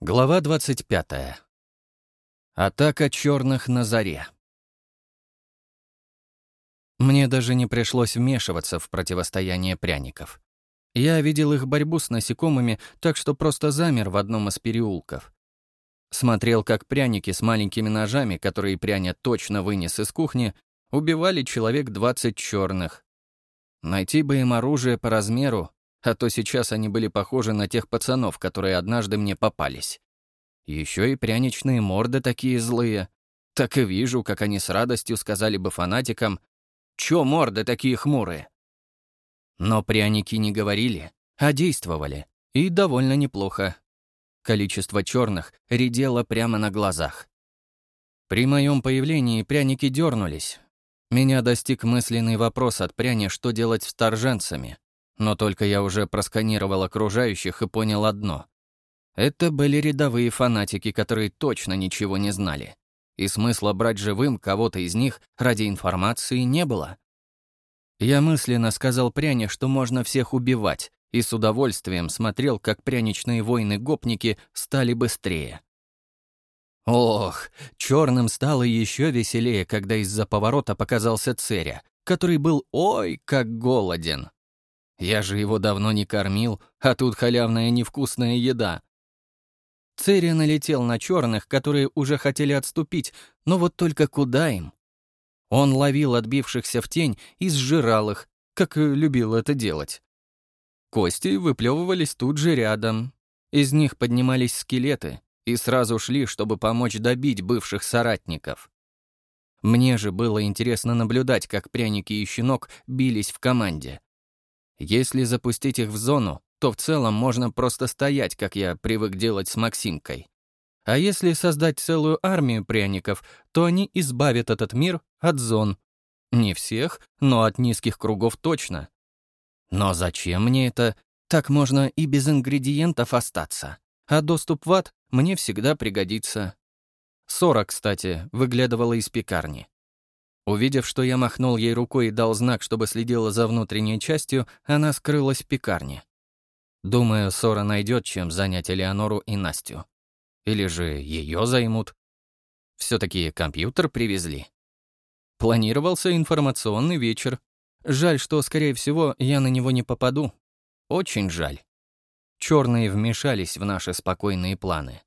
Глава 25. Атака черных на заре. Мне даже не пришлось вмешиваться в противостояние пряников. Я видел их борьбу с насекомыми, так что просто замер в одном из переулков. Смотрел, как пряники с маленькими ножами, которые пряня точно вынес из кухни, убивали человек 20 черных. Найти бы им оружие по размеру, а то сейчас они были похожи на тех пацанов, которые однажды мне попались. Еще и пряничные морды такие злые. Так и вижу, как они с радостью сказали бы фанатикам «Чё морды такие хмурые?» Но пряники не говорили, а действовали. И довольно неплохо. Количество черных редело прямо на глазах. При моем появлении пряники дернулись. Меня достиг мысленный вопрос от пряни, что делать с торженцами. Но только я уже просканировал окружающих и понял одно. Это были рядовые фанатики, которые точно ничего не знали. И смысла брать живым кого-то из них ради информации не было. Я мысленно сказал пряне, что можно всех убивать, и с удовольствием смотрел, как пряничные воины-гопники стали быстрее. Ох, черным стало еще веселее, когда из-за поворота показался Церя, который был ой, как голоден. Я же его давно не кормил, а тут халявная невкусная еда. Церри налетел на черных, которые уже хотели отступить, но вот только куда им? Он ловил отбившихся в тень и сжирал их, как любил это делать. Кости выплевывались тут же рядом. Из них поднимались скелеты и сразу шли, чтобы помочь добить бывших соратников. Мне же было интересно наблюдать, как пряники и щенок бились в команде. Если запустить их в зону, то в целом можно просто стоять, как я привык делать с Максимкой. А если создать целую армию пряников, то они избавят этот мир от зон. Не всех, но от низких кругов точно. Но зачем мне это? Так можно и без ингредиентов остаться. А доступ в ад мне всегда пригодится. Сора, кстати, выглядывала из пекарни. Увидев, что я махнул ей рукой и дал знак, чтобы следила за внутренней частью, она скрылась в пекарне. Думаю, Сора найдет, чем занять Элеонору и Настю. Или же ее займут. Все-таки компьютер привезли. Планировался информационный вечер. Жаль, что, скорее всего, я на него не попаду. Очень жаль. Черные вмешались в наши спокойные планы.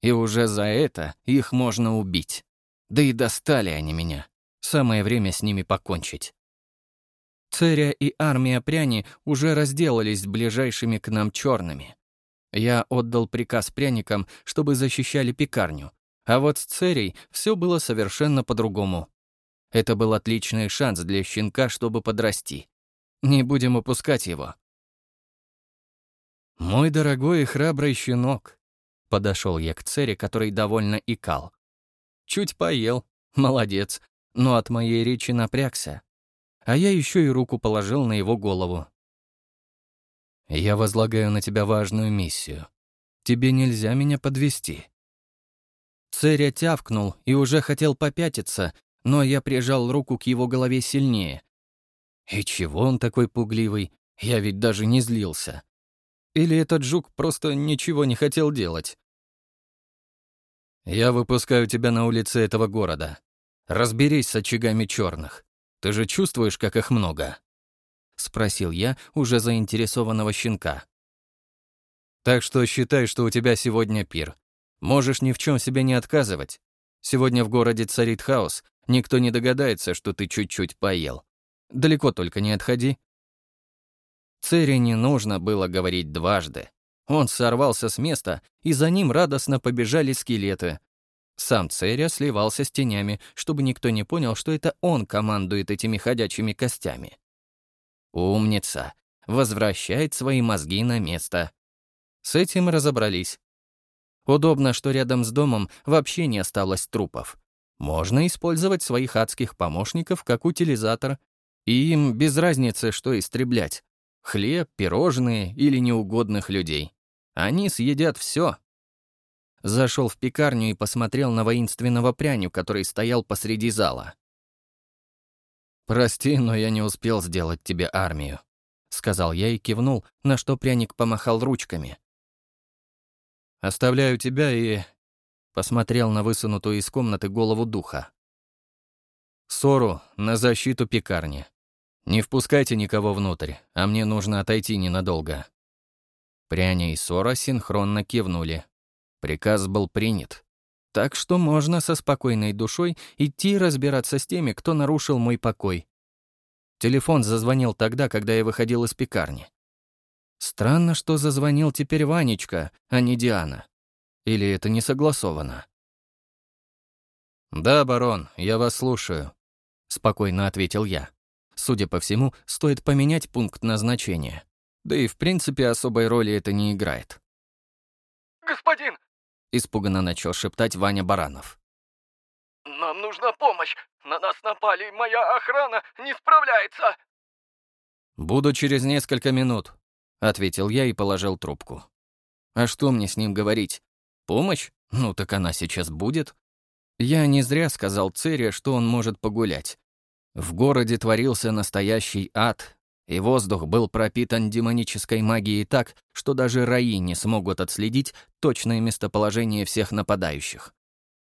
И уже за это их можно убить. Да и достали они меня. Самое время с ними покончить. Церя и армия пряни уже разделались с ближайшими к нам черными. Я отдал приказ пряникам, чтобы защищали пекарню. А вот с Церей все было совершенно по-другому. Это был отличный шанс для щенка, чтобы подрасти. Не будем упускать его. «Мой дорогой и храбрый щенок», — подошел я к Цере, который довольно икал. «Чуть поел, молодец, но от моей речи напрягся. А я еще и руку положил на его голову. «Я возлагаю на тебя важную миссию. Тебе нельзя меня подвести. Церя тявкнул и уже хотел попятиться, но я прижал руку к его голове сильнее. И чего он такой пугливый? Я ведь даже не злился. Или этот жук просто ничего не хотел делать? Я выпускаю тебя на улице этого города. Разберись с очагами черных. Ты же чувствуешь, как их много?» — спросил я уже заинтересованного щенка. «Так что считай, что у тебя сегодня пир. Можешь ни в чем себе не отказывать. Сегодня в городе царит хаос, никто не догадается, что ты чуть-чуть поел. Далеко только не отходи». Цере не нужно было говорить дважды. Он сорвался с места, и за ним радостно побежали скелеты, сам Церя сливался с тенями, чтобы никто не понял, что это он командует этими ходячими костями. Умница. Возвращает свои мозги на место. С этим разобрались. Удобно, что рядом с домом вообще не осталось трупов. Можно использовать своих адских помощников как утилизатор. И им без разницы, что истреблять. Хлеб, пирожные или неугодных людей. Они съедят все, Зашел в пекарню и посмотрел на воинственного пряню, который стоял посреди зала. «Прости, но я не успел сделать тебе армию», — сказал я и кивнул, на что пряник помахал ручками. Оставляю тебя и...» Посмотрел на высунутую из комнаты голову духа. «Ссору на защиту пекарни. Не впускайте никого внутрь, а мне нужно отойти ненадолго». Пряня и Сора синхронно кивнули. Приказ был принят. Так что можно со спокойной душой идти разбираться с теми, кто нарушил мой покой. Телефон зазвонил тогда, когда я выходил из пекарни. Странно, что зазвонил теперь Ванечка, а не Диана. Или это не согласовано? «Да, барон, я вас слушаю», — спокойно ответил я. Судя по всему, стоит поменять пункт назначения. Да и в принципе особой роли это не играет. «Господин!» — испуганно начал шептать Ваня Баранов. «Нам нужна помощь! На нас напали, моя охрана не справляется!» «Буду через несколько минут», — ответил я и положил трубку. «А что мне с ним говорить? Помощь? Ну так она сейчас будет». Я не зря сказал Цере, что он может погулять. В городе творился настоящий ад, и воздух был пропитан демонической магией так, что даже раи не смогут отследить точное местоположение всех нападающих.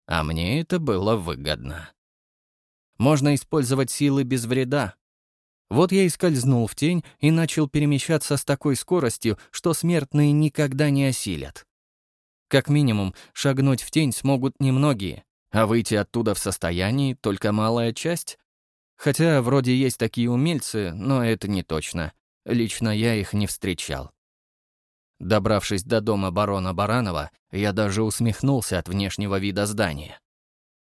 А мне это было выгодно. Можно использовать силы без вреда. Вот я и скользнул в тень и начал перемещаться с такой скоростью, что смертные никогда не осилят. Как минимум, шагнуть в тень смогут немногие, а выйти оттуда в состоянии только малая часть. Хотя вроде есть такие умельцы, но это не точно. Лично я их не встречал. Добравшись до дома барона Баранова, я даже усмехнулся от внешнего вида здания.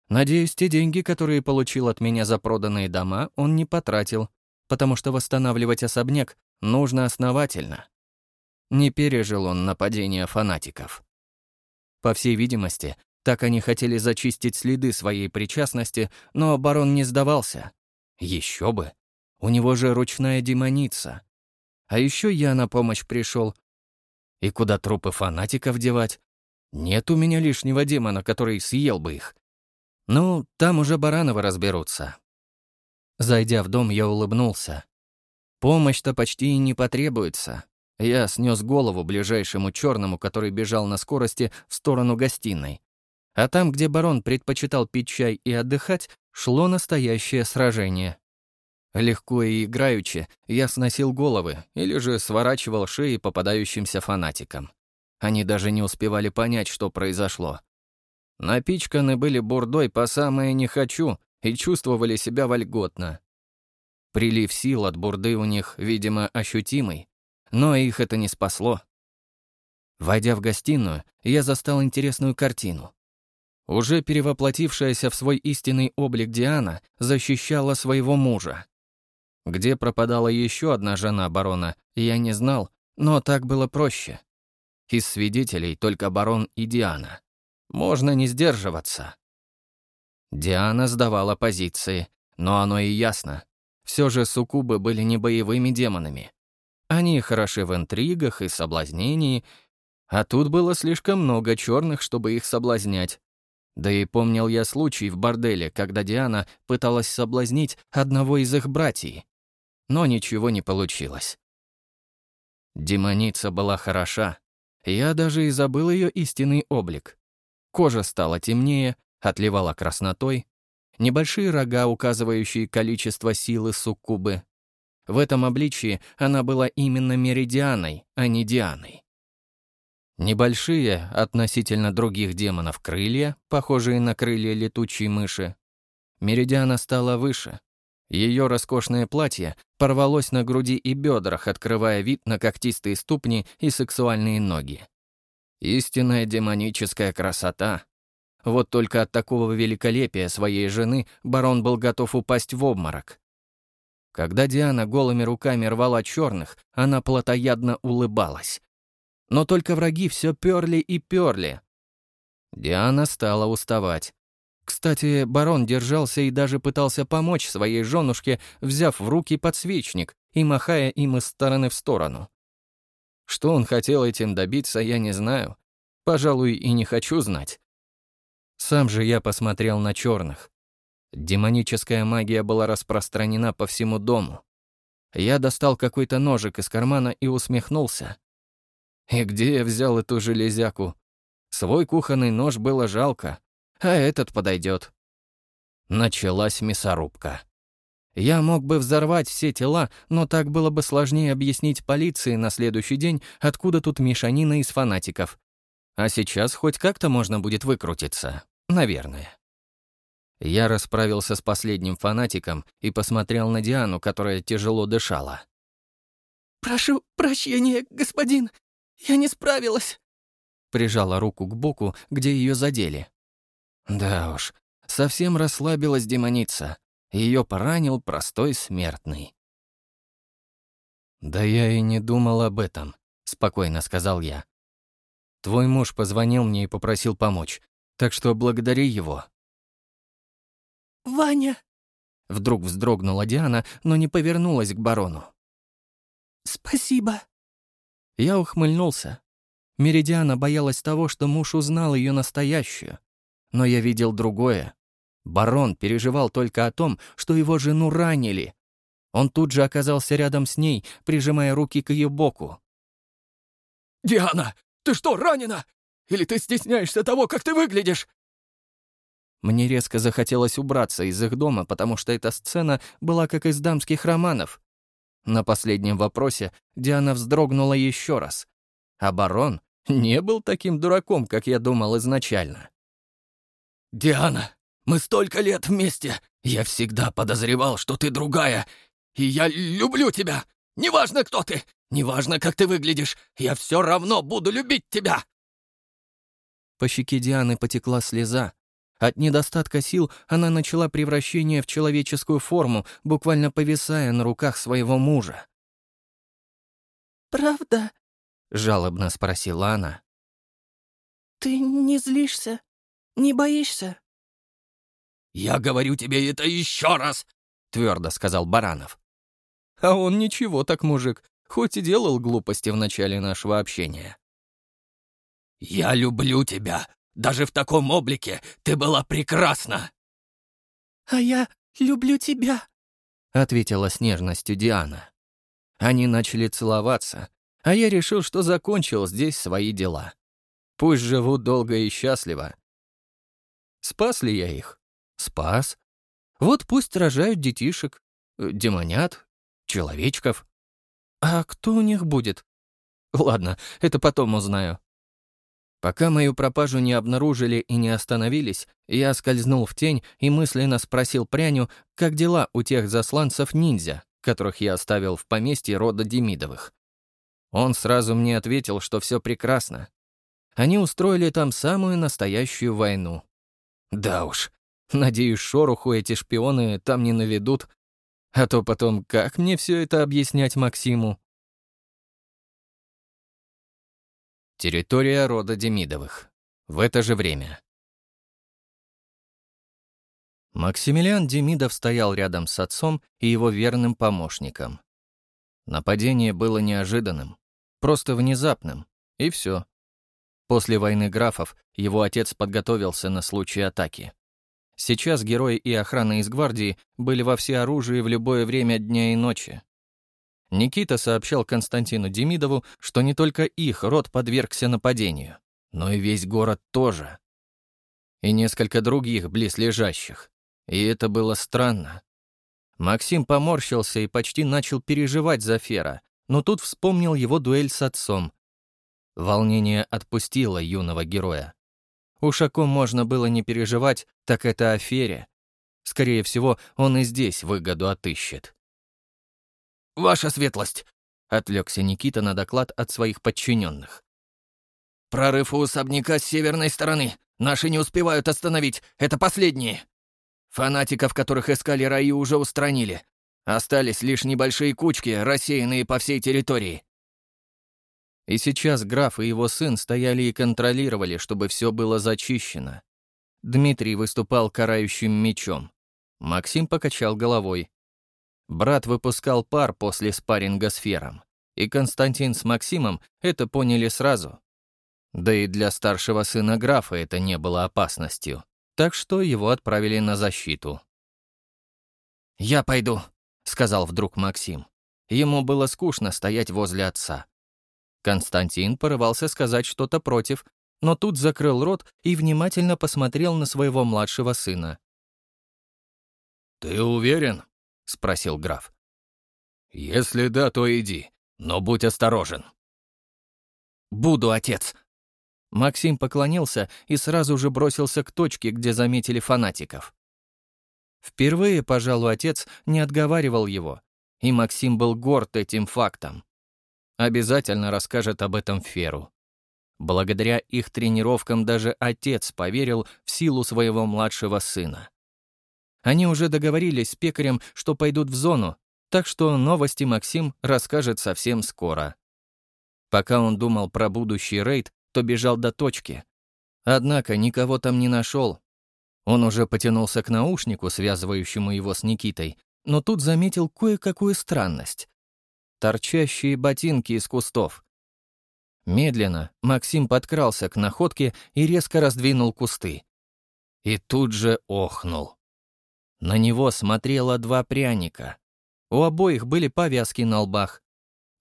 Надеюсь, те деньги, которые получил от меня за проданные дома, он не потратил, потому что восстанавливать особняк нужно основательно. Не пережил он нападения фанатиков. По всей видимости, так они хотели зачистить следы своей причастности, но барон не сдавался. Еще бы. У него же ручная демоница. А еще я на помощь пришел. И куда трупы фанатиков девать? Нет у меня лишнего демона, который съел бы их. Ну, там уже Барановы разберутся. Зайдя в дом, я улыбнулся. Помощь-то почти и не потребуется. Я снес голову ближайшему черному, который бежал на скорости в сторону гостиной. А там, где барон предпочитал пить чай и отдыхать, шло настоящее сражение. Легко и играючи я сносил головы или же сворачивал шеи попадающимся фанатикам. Они даже не успевали понять, что произошло. Напичканы были бурдой по самое «не хочу» и чувствовали себя вольготно. Прилив сил от бурды у них, видимо, ощутимый, но их это не спасло. Войдя в гостиную, я застал интересную картину. Уже перевоплотившаяся в свой истинный облик Диана защищала своего мужа. Где пропадала еще одна жена барона, я не знал, но так было проще. Из свидетелей только барон и Диана. Можно не сдерживаться. Диана сдавала позиции, но оно и ясно. Все же суккубы были не боевыми демонами. Они хороши в интригах и соблазнении, а тут было слишком много черных, чтобы их соблазнять. Да и помнил я случай в борделе, когда Диана пыталась соблазнить одного из их братьев. Но ничего не получилось. Демоница была хороша. Я даже и забыл ее истинный облик. Кожа стала темнее, отливала краснотой. Небольшие рога, указывающие количество силы суккубы. В этом обличии она была именно меридианой, а не дианой. Небольшие, относительно других демонов, крылья, похожие на крылья летучей мыши. Меридиана стала выше. Ее роскошное платье порвалось на груди и бедрах, открывая вид на когтистые ступни и сексуальные ноги. Истинная демоническая красота. Вот только от такого великолепия своей жены барон был готов упасть в обморок. Когда Диана голыми руками рвала черных, она плотоядно улыбалась. Но только враги все перли и перли. Диана стала уставать. Кстати, барон держался и даже пытался помочь своей женушке, взяв в руки подсвечник и махая им из стороны в сторону. Что он хотел этим добиться, я не знаю. Пожалуй, и не хочу знать. Сам же я посмотрел на черных. Демоническая магия была распространена по всему дому. Я достал какой-то ножик из кармана и усмехнулся. И где я взял эту железяку? Свой кухонный нож было жалко, а этот подойдет. Началась мясорубка. Я мог бы взорвать все тела, но так было бы сложнее объяснить полиции на следующий день, откуда тут мешанина из фанатиков. А сейчас хоть как-то можно будет выкрутиться. Наверное. Я расправился с последним фанатиком и посмотрел на Диану, которая тяжело дышала. «Прошу прощения, господин, я не справилась», прижала руку к боку, где ее задели. Да уж, совсем расслабилась демоница. Ее поранил простой смертный. «Да я и не думал об этом», — спокойно сказал я. «Твой муж позвонил мне и попросил помочь, так что благодари его». «Ваня!» Вдруг вздрогнула Диана, но не повернулась к барону. «Спасибо». Я ухмыльнулся. Меридиана боялась того, что муж узнал ее настоящую. Но я видел другое. Барон переживал только о том, что его жену ранили. Он тут же оказался рядом с ней, прижимая руки к ее боку. «Диана, ты что, ранена? Или ты стесняешься того, как ты выглядишь?» Мне резко захотелось убраться из их дома, потому что эта сцена была как из дамских романов. На последнем вопросе Диана вздрогнула еще раз, а барон не был таким дураком, как я думал изначально. «Диана, мы столько лет вместе. Я всегда подозревал, что ты другая. И я люблю тебя. Неважно, кто ты, неважно, как ты выглядишь, я все равно буду любить тебя!» По щеке Дианы потекла слеза. От недостатка сил она начала превращение в человеческую форму, буквально повисая на руках своего мужа. «Правда?» жалобно спросила она. «Ты не злишься? Не боишься?» «Я говорю тебе это еще раз!» — твердо сказал Баранов. А он ничего так, мужик, хоть и делал глупости в начале нашего общения. «Я люблю тебя. Даже в таком облике ты была прекрасна!» «А я люблю тебя», — ответила с нежностью Диана. Они начали целоваться, а я решил, что закончил здесь свои дела. Пусть живут долго и счастливо. Спас ли я их? Спас. Вот пусть рожают детишек, э, демонят, человечков. А кто у них будет? Ладно, это потом узнаю. Пока мою пропажу не обнаружили и не остановились, я скользнул в тень и мысленно спросил пряню, как дела у тех засланцев-ниндзя, которых я оставил в поместье рода Демидовых. Он сразу мне ответил, что все прекрасно. Они устроили там самую настоящую войну. Да уж, надеюсь, шороху эти шпионы там не наведут. А то потом как мне все это объяснять Максиму? Территория рода Демидовых. В это же время. Максимилиан Демидов стоял рядом с отцом и его верным помощником. Нападение было неожиданным. Просто внезапным. И все. После войны графов его отец подготовился на случай атаки. Сейчас герои и охрана из гвардии были во всеоружии в любое время дня и ночи. Никита сообщал Константину Демидову, что не только их род подвергся нападению, но и весь город тоже. И несколько других близлежащих. И это было странно. Максим поморщился и почти начал переживать за Фера, но тут вспомнил его дуэль с отцом. Волнение отпустило юного героя. Ком можно было не переживать, так это о Фере. Скорее всего, он и здесь выгоду отыщет. «Ваша светлость!» — отвлекся Никита на доклад от своих подчиненных. «Прорыв у особняка с северной стороны. Наши не успевают остановить. Это последние. Фанатиков, которых искали раи, уже устранили. Остались лишь небольшие кучки, рассеянные по всей территории. И сейчас граф и его сын стояли и контролировали, чтобы все было зачищено. Дмитрий выступал карающим мечом. Максим покачал головой. Брат выпускал пар после спарринга с Фером. И Константин с Максимом это поняли сразу. Да и для старшего сына графа это не было опасностью. Так что его отправили на защиту. «Я пойду», — сказал вдруг Максим. Ему было скучно стоять возле отца. Константин порывался сказать что-то против, но тут закрыл рот и внимательно посмотрел на своего младшего сына. «Ты уверен?» — спросил граф. «Если да, то иди, но будь осторожен». «Буду, отец!» Максим поклонился и сразу же бросился к точке, где заметили фанатиков. Впервые, пожалуй, отец не отговаривал его, и Максим был горд этим фактом. Обязательно расскажет об этом Феру. Благодаря их тренировкам даже отец поверил в силу своего младшего сына. Они уже договорились с пекарем, что пойдут в зону, так что новости Максим расскажет совсем скоро. Пока он думал про будущий рейд, то бежал до точки. Однако никого там не нашел. Он уже потянулся к наушнику, связывающему его с Никитой, но тут заметил кое-какую странность. Торчащие ботинки из кустов. Медленно Максим подкрался к находке и резко раздвинул кусты. И тут же охнул. На него смотрело два пряника. У обоих были повязки на лбах.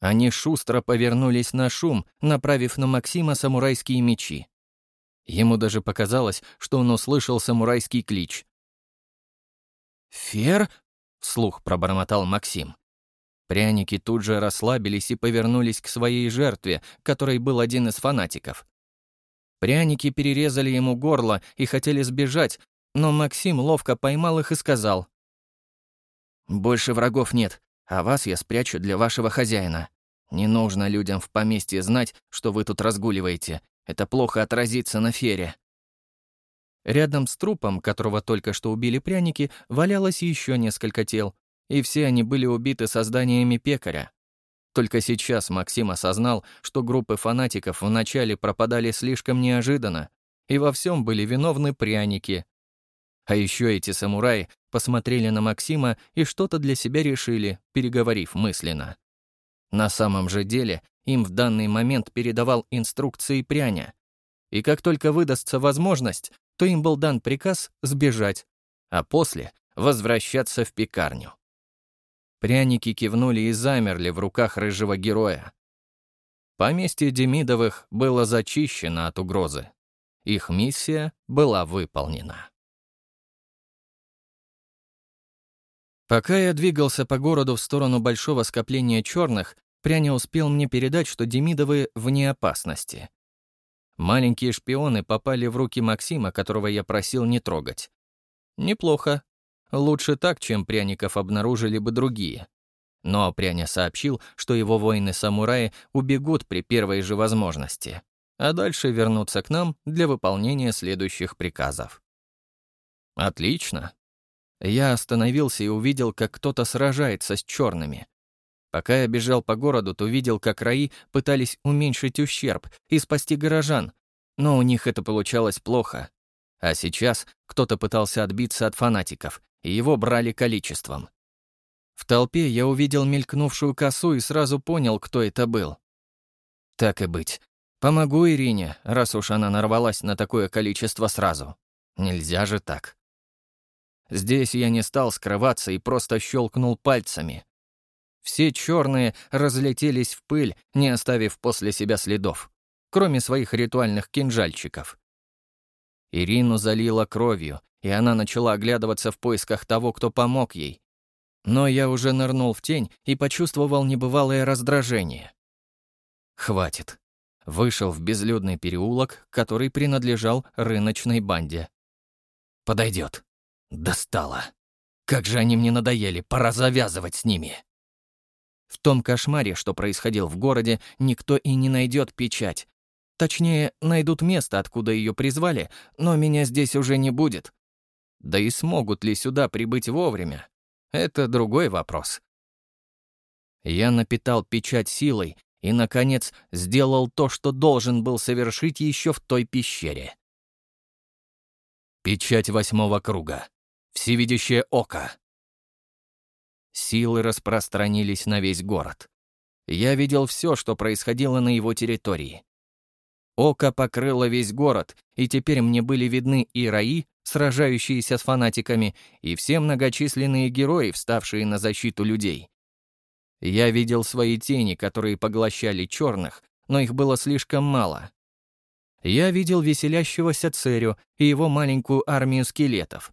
Они шустро повернулись на шум, направив на Максима самурайские мечи. Ему даже показалось, что он услышал самурайский клич. «Фер?» — вслух пробормотал Максим. Пряники тут же расслабились и повернулись к своей жертве, которой был один из фанатиков. Пряники перерезали ему горло и хотели сбежать, но Максим ловко поймал их и сказал. «Больше врагов нет, а вас я спрячу для вашего хозяина. Не нужно людям в поместье знать, что вы тут разгуливаете. Это плохо отразится на фере». Рядом с трупом, которого только что убили пряники, валялось еще несколько тел, и все они были убиты созданиями пекаря. Только сейчас Максим осознал, что группы фанатиков вначале пропадали слишком неожиданно, и во всем были виновны пряники. А еще эти самураи посмотрели на Максима и что-то для себя решили, переговорив мысленно. На самом же деле им в данный момент передавал инструкции пряня. И как только выдастся возможность, то им был дан приказ сбежать, а после возвращаться в пекарню. Пряники кивнули и замерли в руках рыжего героя. Поместье Демидовых было зачищено от угрозы. Их миссия была выполнена. Пока я двигался по городу в сторону большого скопления черных, Пряня успел мне передать, что Демидовы вне опасности. Маленькие шпионы попали в руки Максима, которого я просил не трогать. Неплохо. Лучше так, чем пряников обнаружили бы другие. Но Пряня сообщил, что его воины-самураи убегут при первой же возможности, а дальше вернутся к нам для выполнения следующих приказов. Отлично. Я остановился и увидел, как кто-то сражается с черными. Пока я бежал по городу, то видел, как раи пытались уменьшить ущерб и спасти горожан, но у них это получалось плохо. А сейчас кто-то пытался отбиться от фанатиков, и его брали количеством. В толпе я увидел мелькнувшую косу и сразу понял, кто это был. Так и быть. Помогу Ирине, раз уж она нарвалась на такое количество сразу. Нельзя же так. Здесь я не стал скрываться и просто щелкнул пальцами. Все черные разлетелись в пыль, не оставив после себя следов, кроме своих ритуальных кинжальчиков. Ирину залила кровью, и она начала оглядываться в поисках того, кто помог ей. Но я уже нырнул в тень и почувствовал небывалое раздражение. Хватит. Вышел в безлюдный переулок, который принадлежал рыночной банде. Подойдет. Достало. Как же они мне надоели, пора завязывать с ними. В том кошмаре, что происходил в городе, никто и не найдет печать. Точнее, найдут место, откуда ее призвали, но меня здесь уже не будет. Да и смогут ли сюда прибыть вовремя? Это другой вопрос. Я напитал печать силой и, наконец, сделал то, что должен был совершить еще в той пещере. Печать восьмого круга. Всевидящее око. Силы распространились на весь город. Я видел все, что происходило на его территории. Око покрыло весь город, и теперь мне были видны и раи, сражающиеся с фанатиками, и все многочисленные герои, вставшие на защиту людей. Я видел свои тени, которые поглощали черных, но их было слишком мало. я видел веселящегося Церю и его маленькую армию скелетов.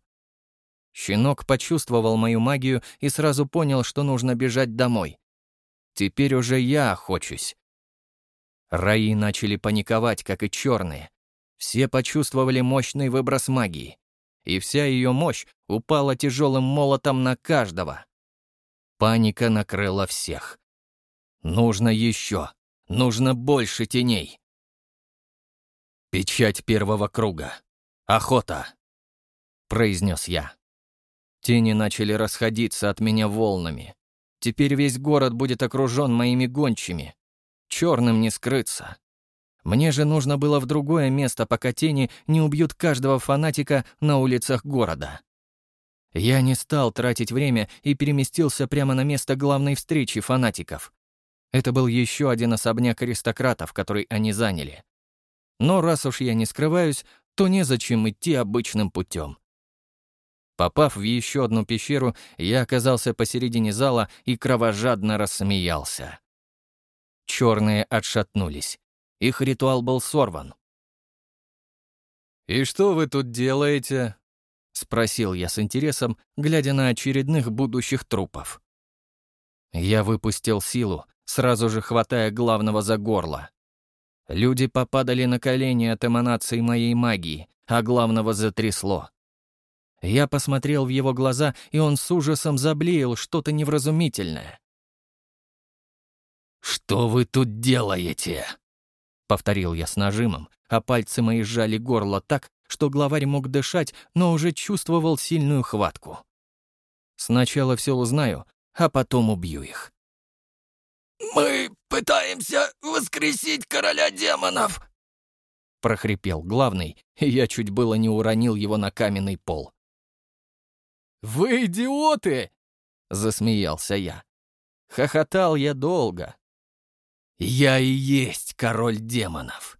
Щенок почувствовал мою магию и сразу понял, что нужно бежать домой. Теперь уже я охочусь. Раи начали паниковать, как и черные. Все почувствовали мощный выброс магии. И вся ее мощь упала тяжелым молотом на каждого. Паника накрыла всех. Нужно еще. Нужно больше теней. «Печать первого круга. Охота», — произнес я. Тени начали расходиться от меня волнами. Теперь весь город будет окружен моими гончими. Черным не скрыться. Мне же нужно было в другое место, пока тени не убьют каждого фанатика на улицах города. Я не стал тратить время и переместился прямо на место главной встречи фанатиков. Это был еще один особняк аристократов, который они заняли. Но раз уж я не скрываюсь, то незачем идти обычным путем. Попав в еще одну пещеру, я оказался посередине зала и кровожадно рассмеялся. Черные отшатнулись. Их ритуал был сорван. «И что вы тут делаете?» — спросил я с интересом, глядя на очередных будущих трупов. Я выпустил силу, сразу же хватая главного за горло. Люди попадали на колени от эманации моей магии, а главного затрясло. Я посмотрел в его глаза, и он с ужасом заблеял что-то невразумительное. «Что вы тут делаете?» Повторил я с нажимом, а пальцы мои сжали горло так, что главарь мог дышать, но уже чувствовал сильную хватку. Сначала все узнаю, а потом убью их. «Мы пытаемся воскресить короля демонов!» прохрипел главный, и я чуть было не уронил его на каменный пол. «Вы идиоты!» — засмеялся я. Хохотал я долго. «Я и есть король демонов.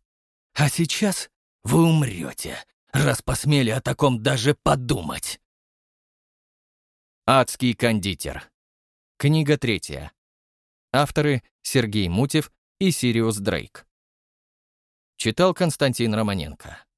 А сейчас вы умрете, раз посмели о таком даже подумать». Адский кондитер. Книга третья. Авторы Сергей Мутев и Сириус Дрейк. Читал Константин Романенко.